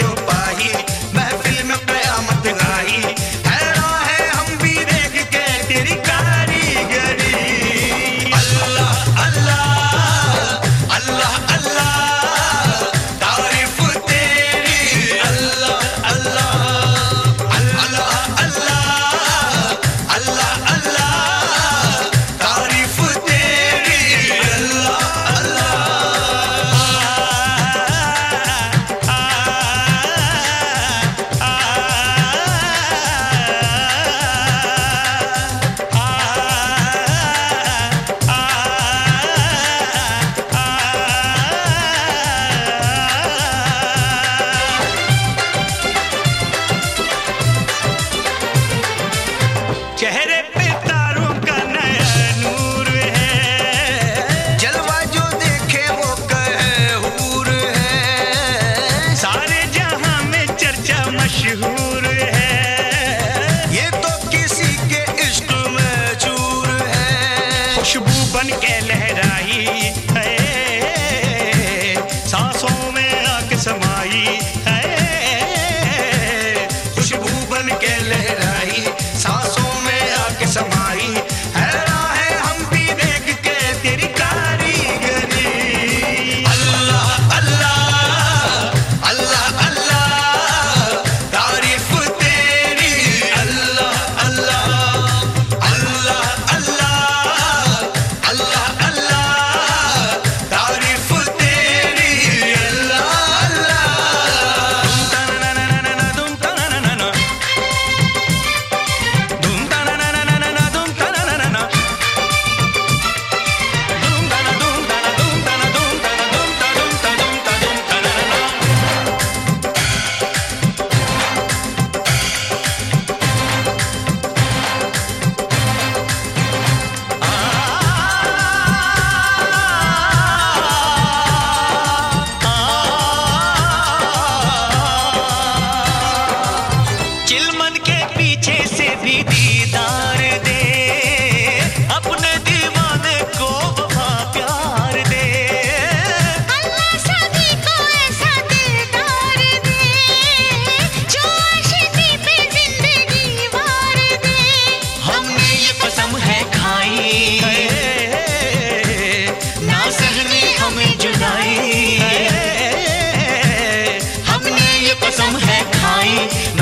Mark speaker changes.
Speaker 1: your body. जीवन के ले
Speaker 2: कसम है खाई।